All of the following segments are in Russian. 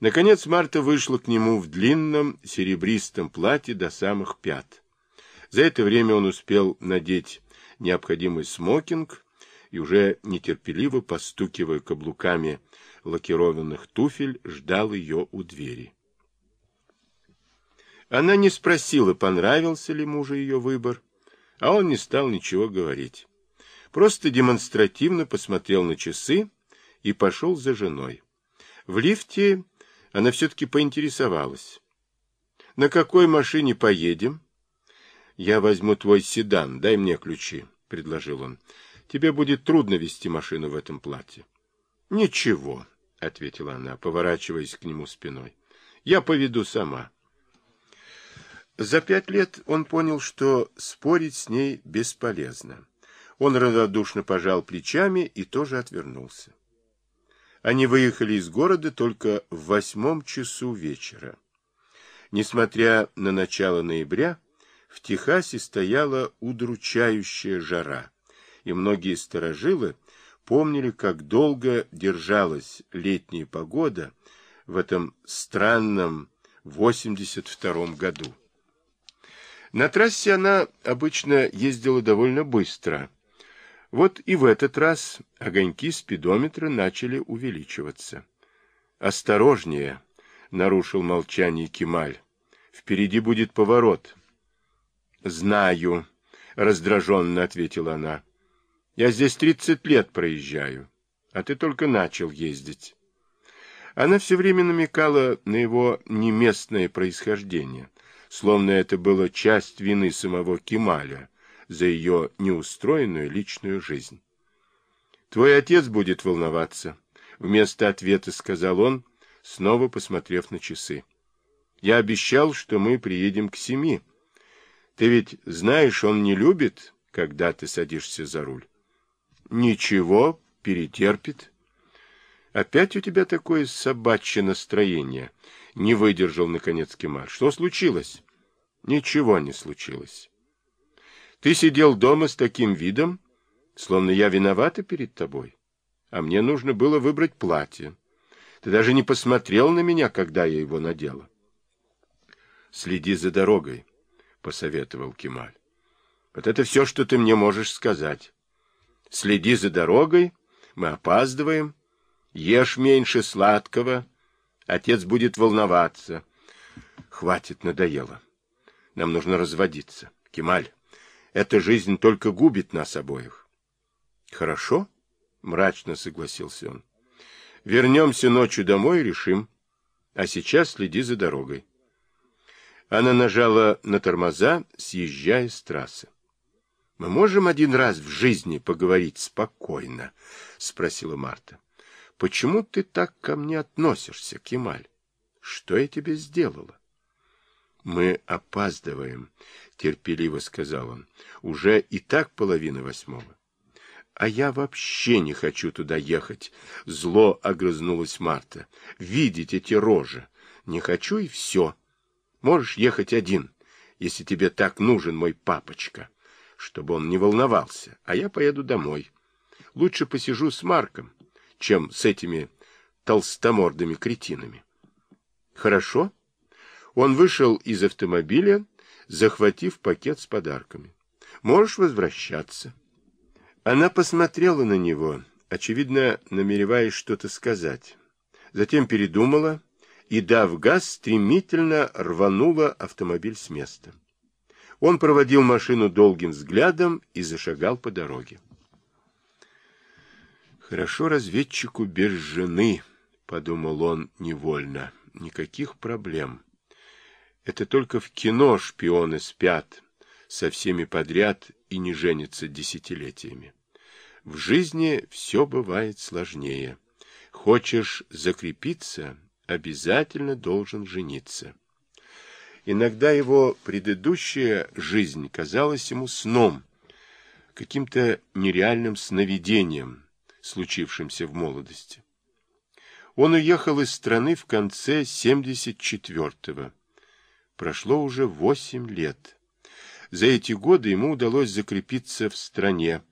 Наконец Марта вышла к нему в длинном серебристом платье до самых пят. За это время он успел надеть необходимый смокинг и уже нетерпеливо постукивая каблуками лакированных туфель, ждал ее у двери. Она не спросила, понравился ли мужу ее выбор, а он не стал ничего говорить. Просто демонстративно посмотрел на часы и пошел за женой. В лифте она все-таки поинтересовалась. — На какой машине поедем? — Я возьму твой седан, дай мне ключи, — предложил он. — Тебе будет трудно вести машину в этом платье. — Ничего, — ответила она, поворачиваясь к нему спиной. — Я поведу сама. За пять лет он понял, что спорить с ней бесполезно. Он равнодушно пожал плечами и тоже отвернулся. Они выехали из города только в восьмом часу вечера. Несмотря на начало ноября, в Техасе стояла удручающая жара, и многие сторожилы помнили, как долго держалась летняя погода в этом странном 82-м году. На трассе она обычно ездила довольно быстро. Вот и в этот раз огоньки спидометра начали увеличиваться. «Осторожнее!» — нарушил молчание Кемаль. «Впереди будет поворот». «Знаю», — раздраженно ответила она. «Я здесь тридцать лет проезжаю, а ты только начал ездить». Она все время намекала на его неместное происхождение словно это было часть вины самого Кемаля за ее неустроенную личную жизнь. «Твой отец будет волноваться», — вместо ответа сказал он, снова посмотрев на часы. «Я обещал, что мы приедем к семи. Ты ведь знаешь, он не любит, когда ты садишься за руль». «Ничего, перетерпит». «Опять у тебя такое собачье настроение», — не выдержал, наконец, Кемаль. «Что случилось?» Ничего не случилось. Ты сидел дома с таким видом, словно я виновата перед тобой. А мне нужно было выбрать платье. Ты даже не посмотрел на меня, когда я его надела. Следи за дорогой, — посоветовал Кемаль. Вот это все, что ты мне можешь сказать. Следи за дорогой, мы опаздываем, ешь меньше сладкого, отец будет волноваться. Хватит, надоело. Нам нужно разводиться. Кемаль, эта жизнь только губит нас обоих. Хорошо, мрачно согласился он. Вернемся ночью домой и решим. А сейчас следи за дорогой. Она нажала на тормоза, съезжая с трассы. — Мы можем один раз в жизни поговорить спокойно? — спросила Марта. — Почему ты так ко мне относишься, Кемаль? Что я тебе сделала? «Мы опаздываем», — терпеливо сказал он. «Уже и так половина восьмого». «А я вообще не хочу туда ехать», — зло огрызнулась Марта. «Видеть эти рожи. Не хочу и все. Можешь ехать один, если тебе так нужен мой папочка, чтобы он не волновался, а я поеду домой. Лучше посижу с Марком, чем с этими толстомордыми кретинами». «Хорошо?» Он вышел из автомобиля, захватив пакет с подарками. «Можешь возвращаться». Она посмотрела на него, очевидно, намереваясь что-то сказать. Затем передумала и, дав газ, стремительно рванула автомобиль с места. Он проводил машину долгим взглядом и зашагал по дороге. «Хорошо разведчику без жены», — подумал он невольно, — «никаких проблем». Это только в кино шпионы спят со всеми подряд и не женятся десятилетиями. В жизни все бывает сложнее. Хочешь закрепиться, обязательно должен жениться. Иногда его предыдущая жизнь казалась ему сном, каким-то нереальным сновидением, случившимся в молодости. Он уехал из страны в конце 74-го, Прошло уже восемь лет. За эти годы ему удалось закрепиться в стране,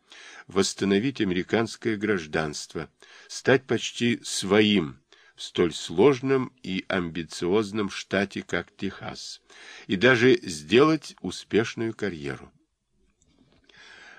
восстановить американское гражданство, стать почти своим в столь сложном и амбициозном штате, как Техас, и даже сделать успешную карьеру.